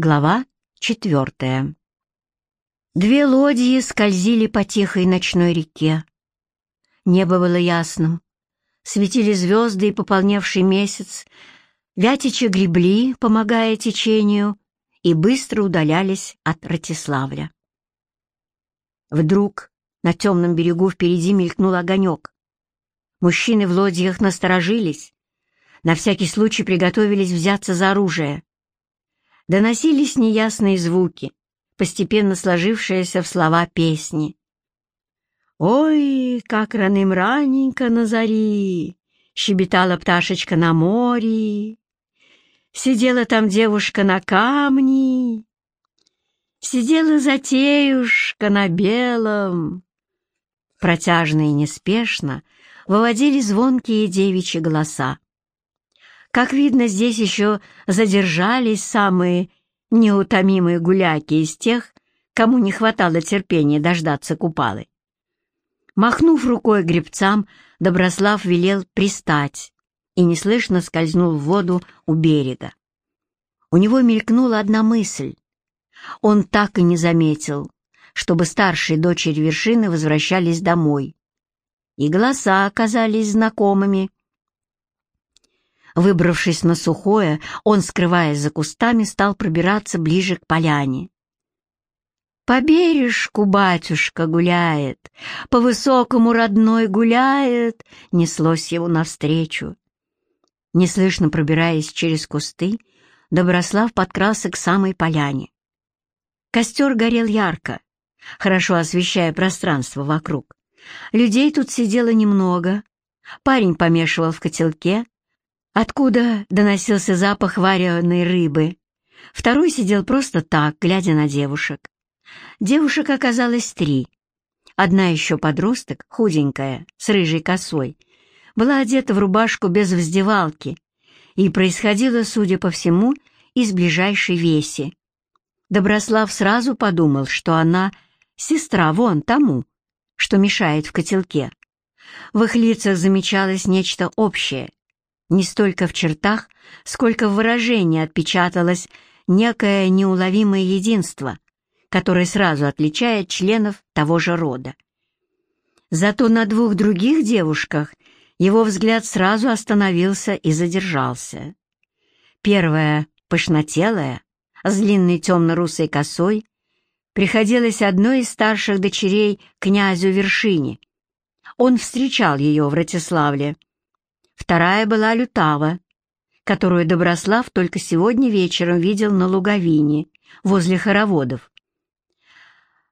Глава четвертая. Две лодьи скользили по тихой ночной реке. Небо было ясным. Светили звезды и пополневший месяц. Вятичи гребли, помогая течению, и быстро удалялись от Ратиславля. Вдруг на темном берегу впереди мелькнул огонек. Мужчины в лодьях насторожились, на всякий случай приготовились взяться за оружие доносились неясные звуки, постепенно сложившиеся в слова песни. «Ой, как раным раненько на зари!» — щебетала пташечка на море. Сидела там девушка на камне, Сидела затеюшка на белом. Протяжно и неспешно выводили звонкие девичьи голоса. Как видно, здесь еще задержались самые неутомимые гуляки из тех, кому не хватало терпения дождаться купалы. Махнув рукой гребцам, Доброслав велел пристать и неслышно скользнул в воду у берега. У него мелькнула одна мысль. Он так и не заметил, чтобы старшие дочери вершины возвращались домой. И голоса оказались знакомыми. Выбравшись на сухое, он, скрываясь за кустами, стал пробираться ближе к поляне. По бережку батюшка гуляет, по высокому родной гуляет, неслось его навстречу. Неслышно пробираясь через кусты, Доброслав подкрался к самой поляне. Костер горел ярко, хорошо освещая пространство вокруг. Людей тут сидело немного. Парень помешивал в котелке, откуда доносился запах вареной рыбы. Второй сидел просто так, глядя на девушек. Девушек оказалось три. Одна еще подросток, худенькая, с рыжей косой, была одета в рубашку без вздевалки и происходила, судя по всему, из ближайшей веси. Доброслав сразу подумал, что она сестра вон тому, что мешает в котелке. В их лицах замечалось нечто общее, не столько в чертах, сколько в выражении отпечаталось некое неуловимое единство, которое сразу отличает членов того же рода. Зато на двух других девушках его взгляд сразу остановился и задержался. Первая, пышнотелая, с длинной темно-русой косой, приходилась одной из старших дочерей князю Вершине. Он встречал ее в Ратиславле, Вторая была Лютава, которую Доброслав только сегодня вечером видел на луговине, возле хороводов.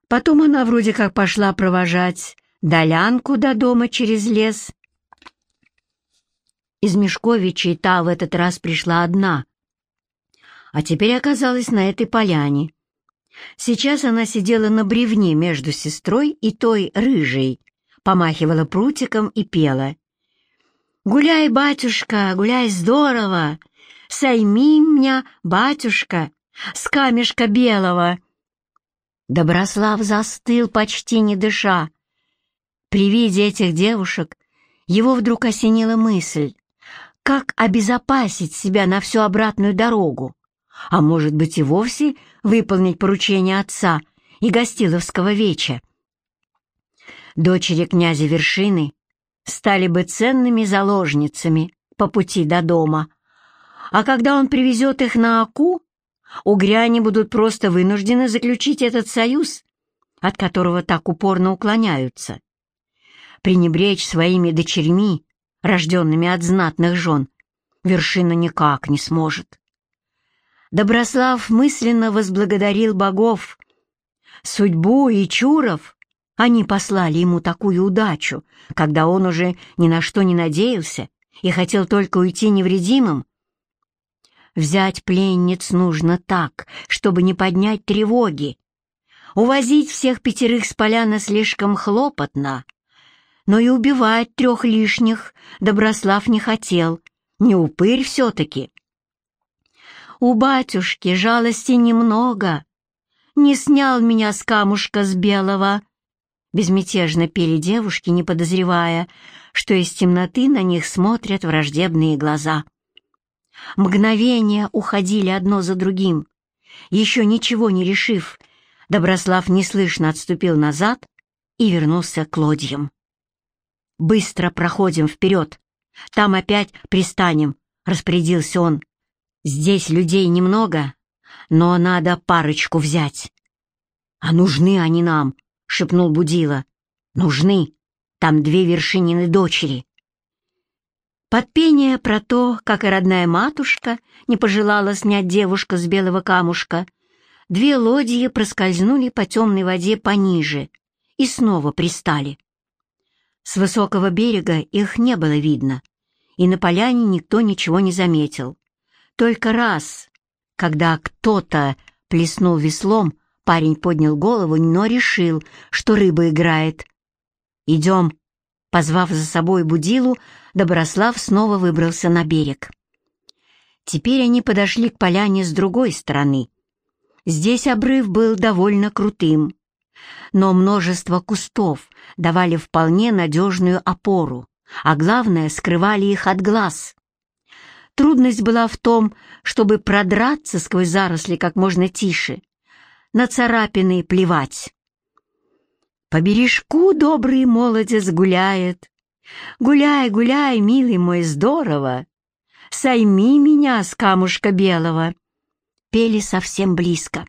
Потом она вроде как пошла провожать Долянку до дома через лес. Из Мешковичей та в этот раз пришла одна, а теперь оказалась на этой поляне. Сейчас она сидела на бревне между сестрой и той рыжей, помахивала прутиком и пела. Гуляй, батюшка, гуляй здорово, Сайми меня, батюшка, с камешка белого. Доброслав застыл, почти не дыша. При виде этих девушек его вдруг осенила мысль, как обезопасить себя на всю обратную дорогу, а может быть и вовсе выполнить поручение отца и Гостиловского веча. Дочери князя Вершины стали бы ценными заложницами по пути до дома. А когда он привезет их на Аку, угряне будут просто вынуждены заключить этот союз, от которого так упорно уклоняются. Пренебречь своими дочерьми, рожденными от знатных жен, вершина никак не сможет. Доброслав мысленно возблагодарил богов, судьбу и Чуров — они послали ему такую удачу, когда он уже ни на что не надеялся и хотел только уйти невредимым. Взять пленниц нужно так, чтобы не поднять тревоги. Увозить всех пятерых с поляны слишком хлопотно. Но и убивать трех лишних Доброслав не хотел, не упырь все-таки. У батюшки жалости немного. Не снял меня с камушка с белого, Безмятежно пели девушки, не подозревая, что из темноты на них смотрят враждебные глаза. Мгновения уходили одно за другим, Еще ничего не решив, Доброслав неслышно отступил назад и вернулся к лодьям. «Быстро проходим вперед. Там опять пристанем», — распорядился он. «Здесь людей немного, но надо парочку взять». «А нужны они нам», — шепнул Будила. «Нужны. Там две вершинины дочери». Под пение про то, как и родная матушка не пожелала снять девушка с белого камушка, две лодьи проскользнули по темной воде пониже и снова пристали. С высокого берега их не было видно, и на поляне никто ничего не заметил. Только раз, когда кто-то плеснул веслом, парень поднял голову, но решил, что рыба играет. «Идем», Позвав за собой Будилу, Доброслав снова выбрался на берег. Теперь они подошли к поляне с другой стороны. Здесь обрыв был довольно крутым, но множество кустов давали вполне надежную опору, а главное, скрывали их от глаз. Трудность была в том, чтобы продраться сквозь заросли как можно тише, на царапины плевать. По бережку добрый молодец гуляет. Гуляй, гуляй, милый мой, здорово. Сойми меня с камушка белого. Пели совсем близко.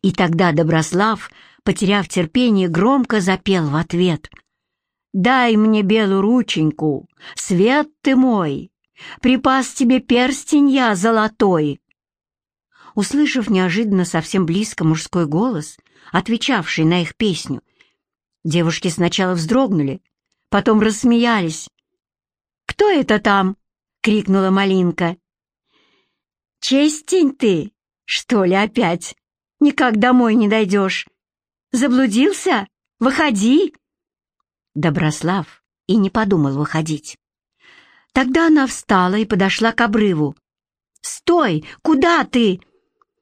И тогда Доброслав, потеряв терпение, громко запел в ответ. «Дай мне белую рученьку, свет ты мой, припас тебе перстень я золотой». Услышав неожиданно совсем близко мужской голос, отвечавший на их песню. Девушки сначала вздрогнули, потом рассмеялись. «Кто это там?» — крикнула Малинка. «Честень ты, что ли, опять? Никак домой не дойдешь. Заблудился? Выходи!» Доброслав и не подумал выходить. Тогда она встала и подошла к обрыву. «Стой! Куда ты?»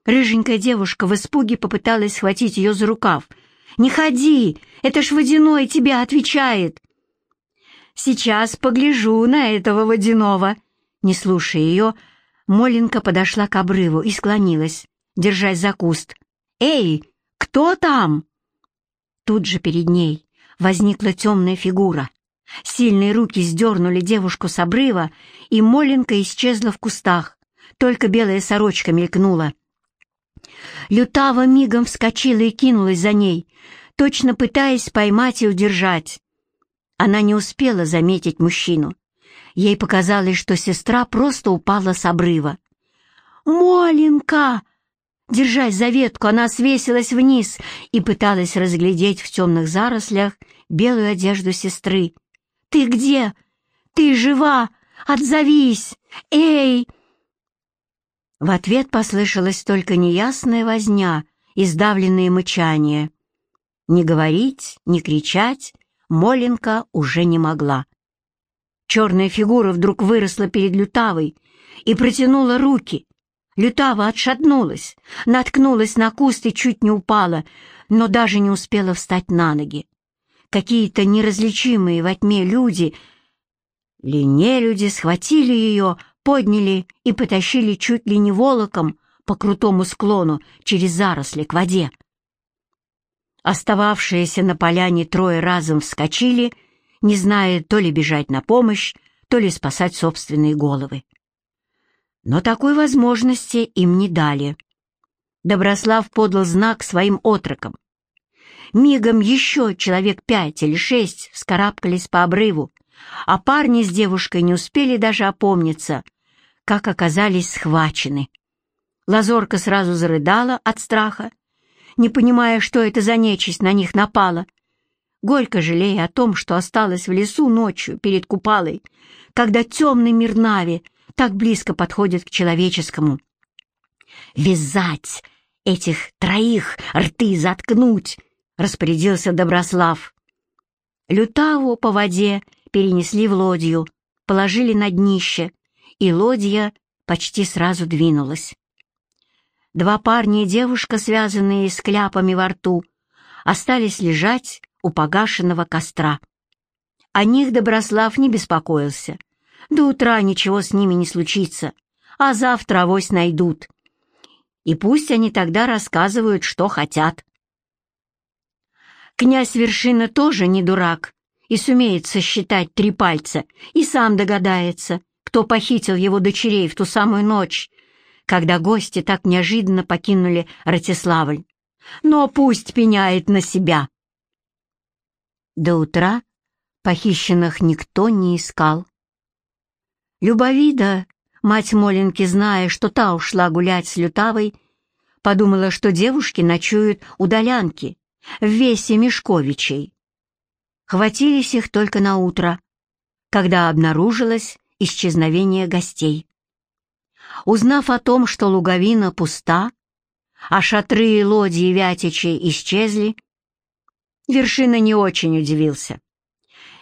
Рыженькая девушка в испуге попыталась схватить ее за рукав. «Не ходи! Это ж водяной тебя отвечает!» «Сейчас погляжу на этого водяного!» Не слушая ее, Моленка подошла к обрыву и склонилась, держась за куст. «Эй, кто там?» Тут же перед ней возникла темная фигура. Сильные руки сдернули девушку с обрыва, и Моленка исчезла в кустах. Только белая сорочка мелькнула. Лютава мигом вскочила и кинулась за ней, точно пытаясь поймать и удержать. Она не успела заметить мужчину. Ей показалось, что сестра просто упала с обрыва. «Моленька!» Держась за ветку, она свесилась вниз и пыталась разглядеть в темных зарослях белую одежду сестры. «Ты где? Ты жива? Отзовись! Эй!» В ответ послышалась только неясная возня и сдавленные мычания. Не говорить, не кричать Моленка уже не могла. Черная фигура вдруг выросла перед Лютавой и протянула руки. Лютава отшатнулась, наткнулась на куст и чуть не упала, но даже не успела встать на ноги. Какие-то неразличимые во тьме люди, ли не люди, схватили ее, подняли и потащили чуть ли не волоком по крутому склону через заросли к воде. Остававшиеся на поляне трое разом вскочили, не зная то ли бежать на помощь, то ли спасать собственные головы. Но такой возможности им не дали. Доброслав подал знак своим отрокам. Мигом еще человек пять или шесть вскарабкались по обрыву, а парни с девушкой не успели даже опомниться, как оказались схвачены. Лазорка сразу зарыдала от страха, не понимая, что это за нечисть на них напала. Горько жалея о том, что осталась в лесу ночью перед Купалой, когда темный мир Нави так близко подходит к человеческому. «Вязать этих троих, рты заткнуть!» — распорядился Доброслав. Лютаву по воде перенесли в лодью, положили на днище, и лодья почти сразу двинулась. Два парня и девушка, связанные с кляпами во рту, остались лежать у погашенного костра. О них Доброслав не беспокоился. До утра ничего с ними не случится, а завтра авось найдут. и пусть они тогда рассказывают, что хотят. Князь Вершина тоже не дурак и сумеет сосчитать три пальца, и сам догадается, кто похитил его дочерей в ту самую ночь, когда гости так неожиданно покинули Ратиславль. Но пусть пеняет на себя. До утра похищенных никто не искал. Любовида, мать Моленки, зная, что та ушла гулять с Лютавой, подумала, что девушки ночуют у Долянки, в весе Мешковичей. Хватились их только на утро, когда обнаружилось исчезновение гостей. Узнав о том, что луговина пуста, а шатры и лодьи Вятичей исчезли, Вершина не очень удивился.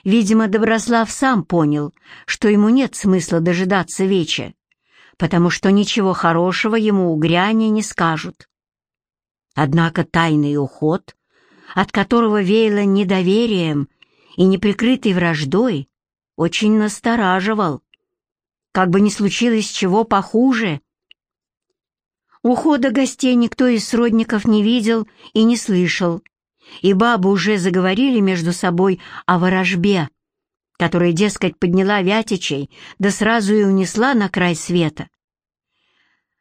Видимо, Доброслав сам понял, что ему нет смысла дожидаться веча, потому что ничего хорошего ему угряне не скажут. Однако тайный уход, от которого веяло недоверием и неприкрытой враждой, очень настораживал. Как бы ни случилось чего похуже. Ухода гостей никто из сродников не видел и не слышал, и бабы уже заговорили между собой о ворожбе, которая, дескать, подняла Вятичей, да сразу и унесла на край света.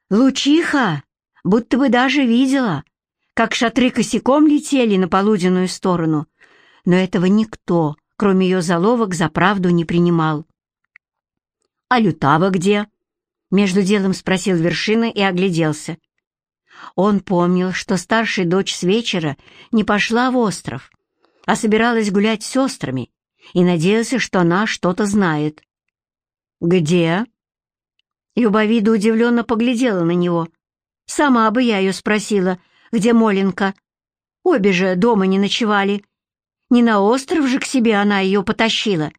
Лучиха будто бы даже видела, как шатры косяком летели на полуденную сторону, но этого никто, кроме ее заловок, за правду не принимал. «А Лютава где?» — между делом спросил Вершина и огляделся. Он помнил, что старшая дочь с вечера не пошла в остров, а собиралась гулять с сестрами и надеялся, что она что-то знает. «Где?» Любовида удивленно поглядела на него. «Сама бы я ее спросила, где Моленка. Обе же дома не ночевали. Не на остров же к себе она ее потащила».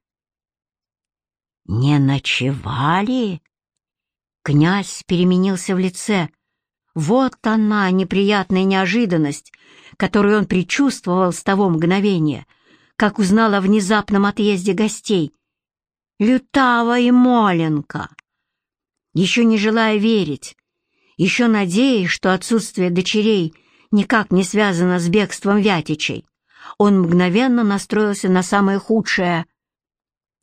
«Не ночевали?» Князь переменился в лице. Вот она, неприятная неожиданность, которую он предчувствовал с того мгновения, как узнал о внезапном отъезде гостей. Лютава и Моленко. Еще не желая верить, еще надеясь, что отсутствие дочерей никак не связано с бегством Вятичей, он мгновенно настроился на самое худшее.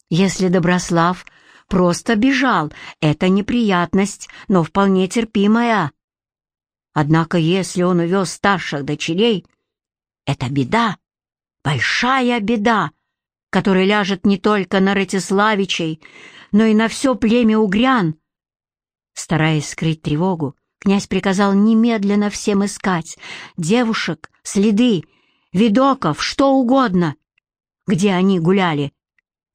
Если Доброслав просто бежал, это неприятность, но вполне терпимая. Однако если он увез старших дочерей, это беда, большая беда, которая ляжет не только на Ратиславичей, но и на все племя угрян. Стараясь скрыть тревогу, князь приказал немедленно всем искать девушек, следы, видоков, что угодно. Где они гуляли?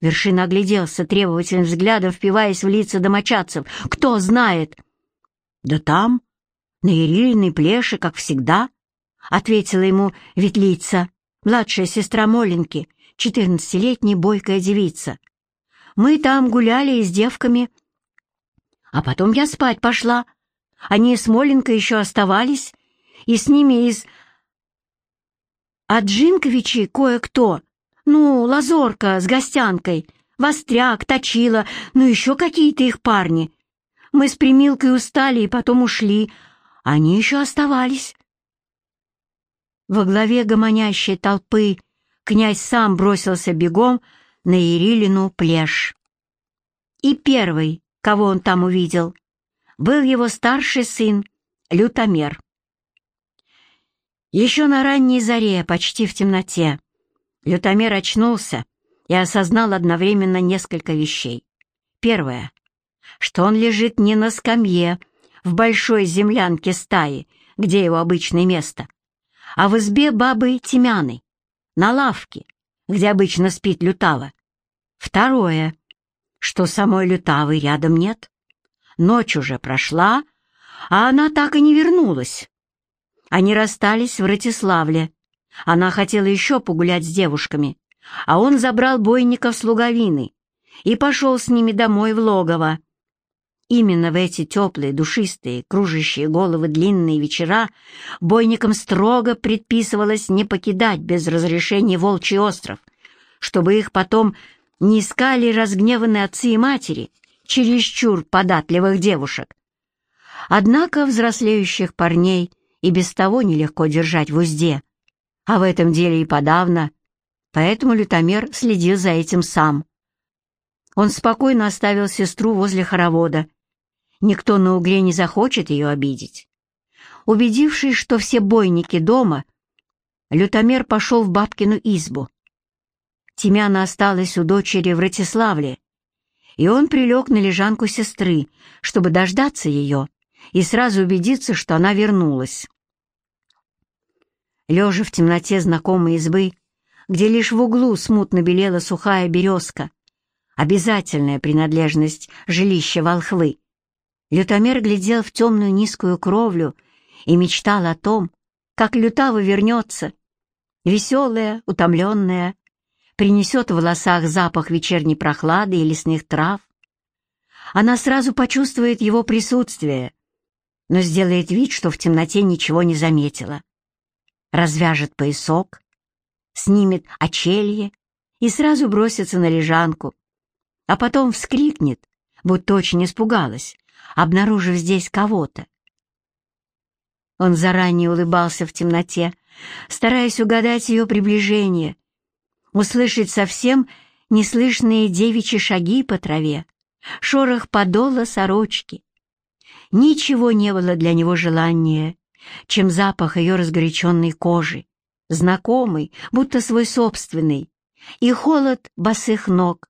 Вершина огляделся требовательным взглядом, впиваясь в лица домочадцев. Кто знает? Да там, на Ирилиной плеше, как всегда, — ответила ему ветлица, младшая сестра Моленки, четырнадцатилетняя бойкая девица. Мы там гуляли с девками. А потом я спать пошла. Они с Моленкой еще оставались, и с ними из... А Джинковичи кое-кто, ну, Лазорка с гостянкой, Востряк, Точила, ну еще какие-то их парни. Мы с Примилкой устали и потом ушли, они еще оставались. Во главе гомонящей толпы князь сам бросился бегом на Ирилину плешь. И первый, кого он там увидел, был его старший сын, Лютомер. Еще на ранней заре, почти в темноте, Лютомер очнулся и осознал одновременно несколько вещей. Первое, что он лежит не на скамье, в большой землянке стаи, где его обычное место, а в избе бабы Тимяны, на лавке, где обычно спит Лютава. Второе, что самой Лютавы рядом нет. Ночь уже прошла, а она так и не вернулась. Они расстались в Ратиславле. Она хотела еще погулять с девушками, а он забрал бойников с луговины и пошел с ними домой в логово. Именно в эти теплые, душистые, кружащие головы длинные вечера бойникам строго предписывалось не покидать без разрешения Волчий остров, чтобы их потом не искали разгневанные отцы и матери чересчур податливых девушек. Однако взрослеющих парней и без того нелегко держать в узде, а в этом деле и подавно, поэтому лютомер следил за этим сам. Он спокойно оставил сестру возле хоровода. Никто на угле не захочет ее обидеть. Убедившись, что все бойники дома, лютомер пошел в бабкину избу. Тимяна осталась у дочери в Ратиславле, и он прилег на лежанку сестры, чтобы дождаться ее и сразу убедиться, что она вернулась. Лежа в темноте знакомой избы, где лишь в углу смутно белела сухая березка, обязательная принадлежность жилища волхвы, лютомер глядел в темную низкую кровлю и мечтал о том, как лютава вернется, веселая, утомленная, принесет в волосах запах вечерней прохлады и лесных трав. Она сразу почувствует его присутствие, но сделает вид, что в темноте ничего не заметила. Развяжет поясок, снимет очелье и сразу бросится на лежанку, а потом вскрикнет, будто очень испугалась, обнаружив здесь кого-то. Он заранее улыбался в темноте, стараясь угадать ее приближение, услышать совсем неслышные девичьи шаги по траве, шорох подола сорочки. Ничего не было для него желания, чем запах ее разгоряченной кожи, знакомый, будто свой собственный, и холод босых ног,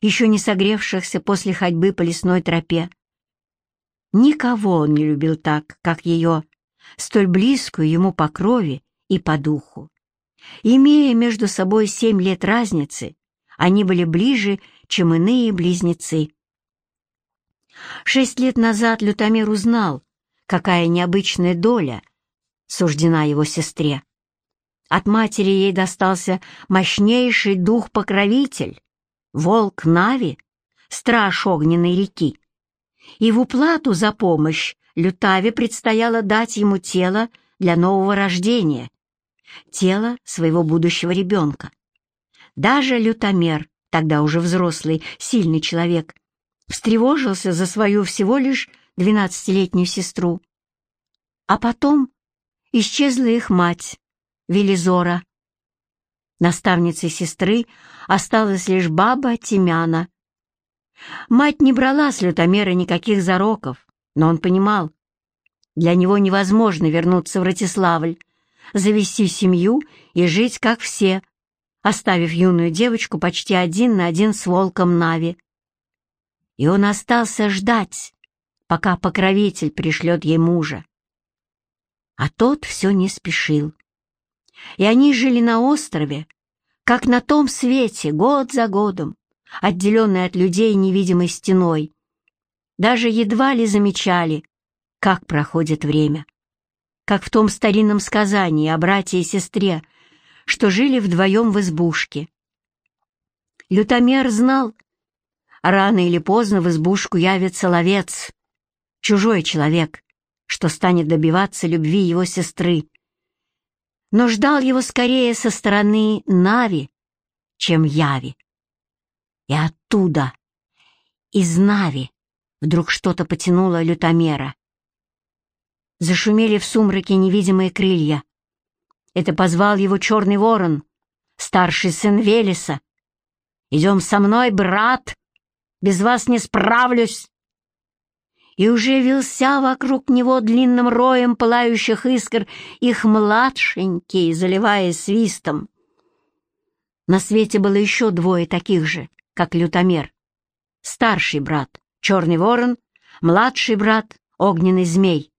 еще не согревшихся после ходьбы по лесной тропе. Никого он не любил так, как ее, столь близкую ему по крови и по духу. Имея между собой семь лет разницы, они были ближе, чем иные близнецы. Шесть лет назад Лютомер узнал, какая необычная доля суждена его сестре. От матери ей достался мощнейший дух-покровитель, волк Нави, страж огненной реки. И в уплату за помощь Лютаве предстояло дать ему тело для нового рождения, тело своего будущего ребенка. Даже лютомер, тогда уже взрослый, сильный человек, встревожился за свою всего лишь двенадцатилетнюю сестру. А потом исчезла их мать, Велизора. Наставницей сестры осталась лишь баба Тимяна. Мать не брала с лютомера никаких зароков, но он понимал, для него невозможно вернуться в Ратиславль, завести семью и жить как все, оставив юную девочку почти один на один с волком Нави. И он остался ждать, пока покровитель пришлет ей мужа. А тот все не спешил. И они жили на острове, как на том свете, год за годом, отделенные от людей невидимой стеной. Даже едва ли замечали, как проходит время как в том старинном сказании о брате и сестре, что жили вдвоем в избушке. Лютомер знал, рано или поздно в избушку явится ловец, чужой человек, что станет добиваться любви его сестры. Но ждал его скорее со стороны Нави, чем Яви. И оттуда, из Нави, вдруг что-то потянуло Лютомера. Зашумели в сумраке невидимые крылья. Это позвал его черный ворон, старший сын Велеса. «Идем со мной, брат! Без вас не справлюсь!» И уже вился вокруг него длинным роем пылающих искр их младшенький, заливая свистом. На свете было еще двое таких же, как лютомер. Старший брат — черный ворон, младший брат — огненный змей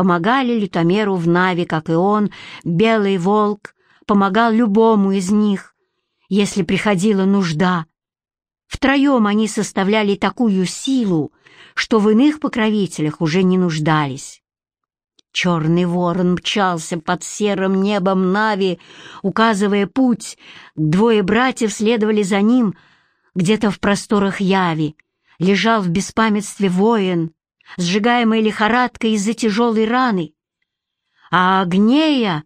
помогали лютомеру в Нави, как и он, Белый Волк помогал любому из них, если приходила нужда. Втроем они составляли такую силу, что в иных покровителях уже не нуждались. Черный ворон мчался под серым небом Нави, указывая путь. Двое братьев следовали за ним. Где-то в просторах Яви лежал в беспамятстве воин, сжигаемой лихорадкой из-за тяжелой раны. А Агнея,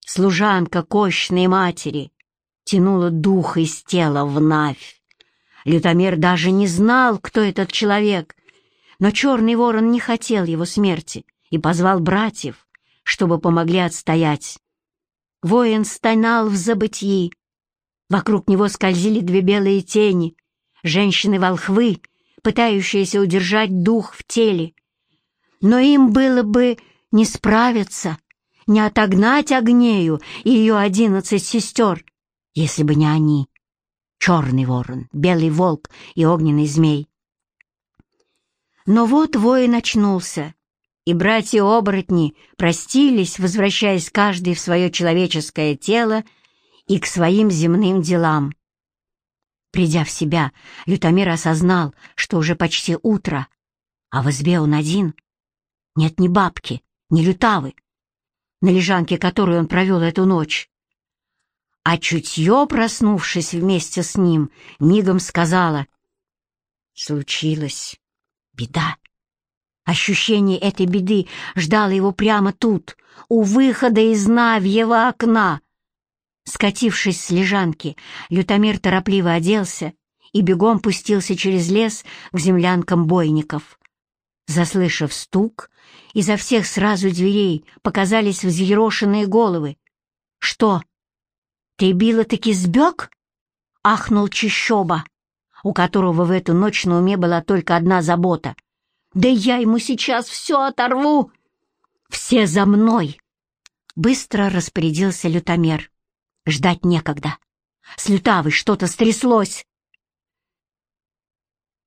служанка кощной матери, тянула дух из тела в Навь. Лютомер даже не знал, кто этот человек, Но черный ворон не хотел его смерти и позвал братьев, чтобы помогли отстоять. Воин стонал в забытии. Вокруг него скользили две белые тени, женщины-волхвы, пытающиеся удержать дух в теле. Но им было бы не справиться, не отогнать Огнею и ее одиннадцать сестер, если бы не они. Черный ворон, белый волк и огненный змей. Но вот воин очнулся, и братья-оборотни простились, возвращаясь каждый в свое человеческое тело и к своим земным делам. Придя в себя, Лютомир осознал, что уже почти утро, а в избе он один. Нет ни бабки, ни лютавы, на лежанке которой он провел эту ночь. А чутье, проснувшись вместе с ним, мигом сказала «Случилось беда». Ощущение этой беды ждало его прямо тут, у выхода из Навьего окна. Скатившись с лежанки, Лютомир торопливо оделся и бегом пустился через лес к землянкам бойников. Заслышав стук, изо всех сразу дверей показались взъерошенные головы. «Что, ты била-таки сбег?» — ахнул Чищоба, у которого в эту ночь на уме была только одна забота. «Да я ему сейчас все оторву!» «Все за мной!» Быстро распорядился лютомер. Ждать некогда. С лютавой что-то стряслось.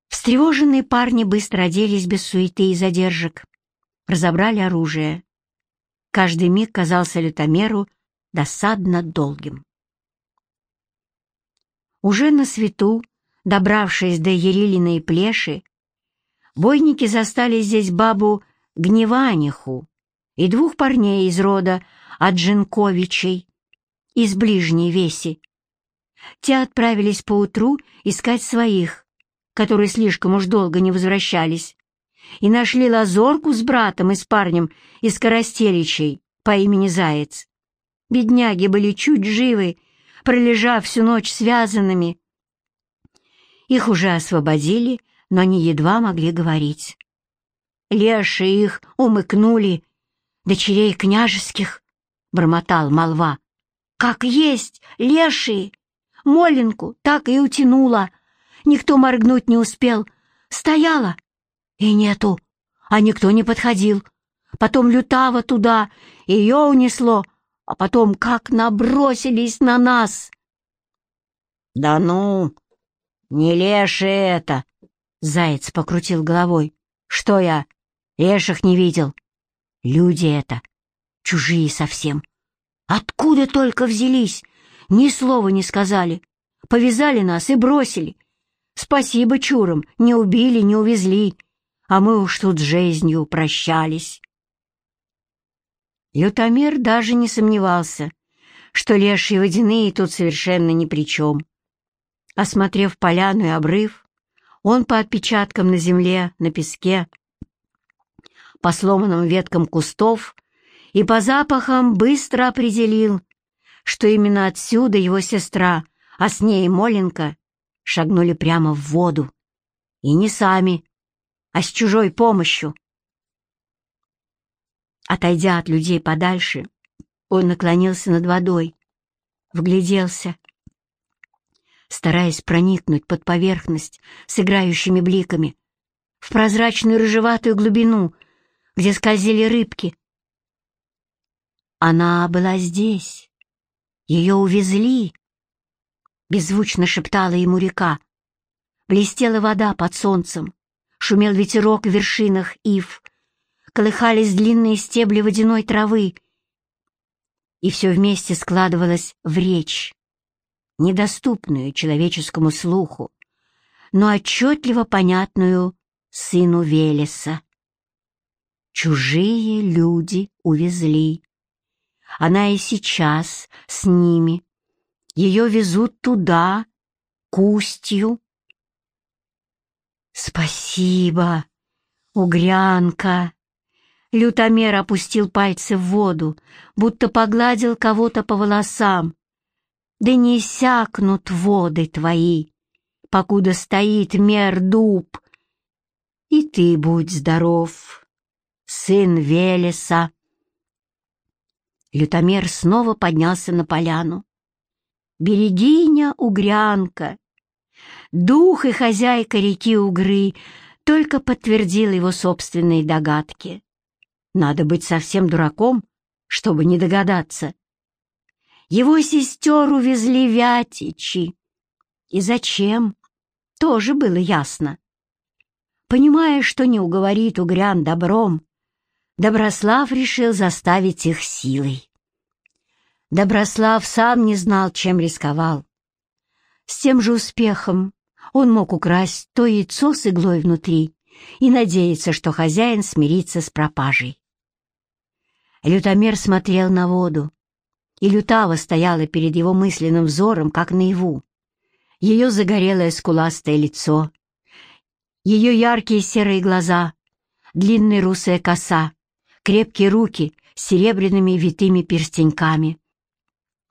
Встревоженные парни быстро оделись без суеты и задержек. Разобрали оружие. Каждый миг казался лютомеру досадно долгим. Уже на свету, добравшись до Ерилиной плеши, бойники застали здесь бабу Гневаниху и двух парней из рода Аджинковичей, из ближней веси. Те отправились поутру искать своих, которые слишком уж долго не возвращались, и нашли лазорку с братом и с парнем из Коростеличей по имени Заяц. Бедняги были чуть живы, пролежав всю ночь связанными. Их уже освободили, но они едва могли говорить. Леши их умыкнули, дочерей княжеских, — бормотал молва. Как есть, лешие! Моленку так и утянула. Никто моргнуть не успел. Стояла, и нету, а никто не подходил. Потом лютава туда, ее унесло, а потом как набросились на нас. «Да ну, не леши это!» — заяц покрутил головой. «Что я, леших не видел? Люди это, чужие совсем. Откуда только взялись? Ни слова не сказали. Повязали нас и бросили. Спасибо чурам, не убили, не увезли. А мы уж тут с жизнью прощались. Лютомер даже не сомневался, что лешие водяные тут совершенно ни при чем. Осмотрев поляну и обрыв, он по отпечаткам на земле, на песке, по сломанным веткам кустов и по запахам быстро определил, что именно отсюда его сестра, а с ней Моленко, шагнули прямо в воду. И не сами, а с чужой помощью. Отойдя от людей подальше, он наклонился над водой, вгляделся, стараясь проникнуть под поверхность с играющими бликами, в прозрачную рыжеватую глубину, где скользили рыбки, она была здесь. Ее увезли. Беззвучно шептала ему река. Блестела вода под солнцем. Шумел ветерок в вершинах ив. Колыхались длинные стебли водяной травы. И все вместе складывалось в речь, недоступную человеческому слуху, но отчетливо понятную сыну Велеса. Чужие люди увезли. Она и сейчас с ними. Ее везут туда, к устью. «Спасибо, угрянка!» Лютомер опустил пальцы в воду, будто погладил кого-то по волосам. «Да не сякнут воды твои, покуда стоит мер дуб!» И ты будь здоров, сын Велеса. Лютомер снова поднялся на поляну. Берегиня-угрянка, дух и хозяйка реки Угры, только подтвердил его собственные догадки. Надо быть совсем дураком, чтобы не догадаться. Его сестер увезли Вятичи. И зачем? Тоже было ясно. Понимая, что не уговорит угрян добром, Доброслав решил заставить их силой. Доброслав сам не знал, чем рисковал. С тем же успехом он мог украсть то яйцо с иглой внутри и надеяться, что хозяин смирится с пропажей. Лютомер смотрел на воду, и Лютава стояла перед его мысленным взором, как наяву. Ее загорелое скуластое лицо, ее яркие серые глаза, длинная русая коса, крепкие руки с серебряными витыми перстеньками.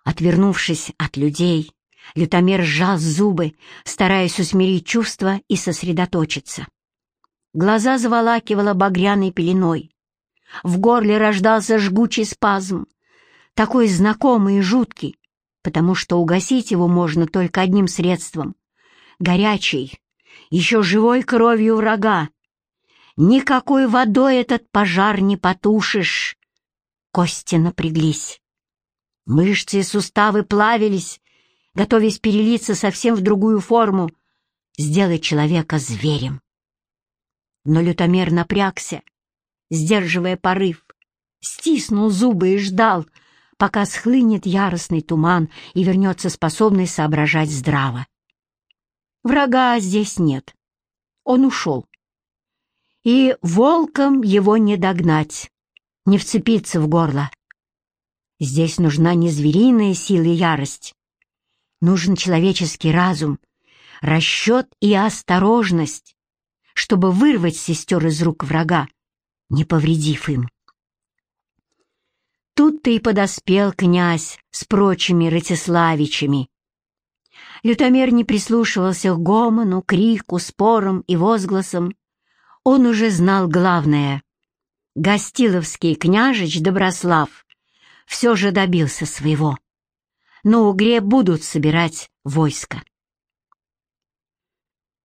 Отвернувшись от людей, Лютомер сжал зубы, стараясь усмирить чувства и сосредоточиться. Глаза заволакивало багряной пеленой. В горле рождался жгучий спазм, такой знакомый и жуткий, потому что угасить его можно только одним средством — горячей, еще живой кровью врага. Никакой водой этот пожар не потушишь. Кости напряглись. Мышцы и суставы плавились, готовясь перелиться совсем в другую форму, сделать человека зверем. Но лютомер напрягся, сдерживая порыв, стиснул зубы и ждал, пока схлынет яростный туман и вернется способный соображать здраво. Врага здесь нет. Он ушел. И волком его не догнать, не вцепиться в горло. Здесь нужна не звериная сила и ярость. Нужен человеческий разум, расчет и осторожность, чтобы вырвать сестер из рук врага, не повредив им. Тут-то и подоспел князь с прочими Ратиславичами. Лютомер не прислушивался к гомону, крику, спорам и возгласам. Он уже знал главное. Гостиловский княжич Доброслав все же добился своего. На Угре будут собирать войско.